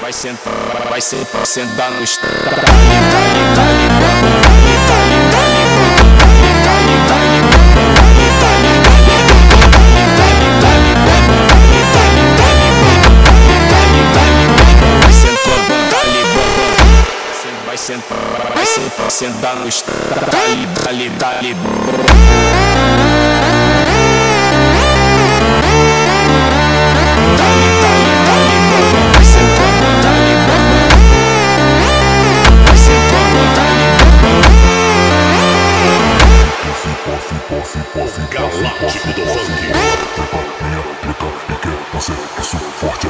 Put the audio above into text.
vai sentar, vai sentar, no. Dali, dali, dali, dali, dali, dali, dali, dali, Vai sentar, dali, vai sentar, vai sentar, sentar no estado. Dali, dali, dali. Galáctico do Funk. Minha plica e quer nascer, isso forte.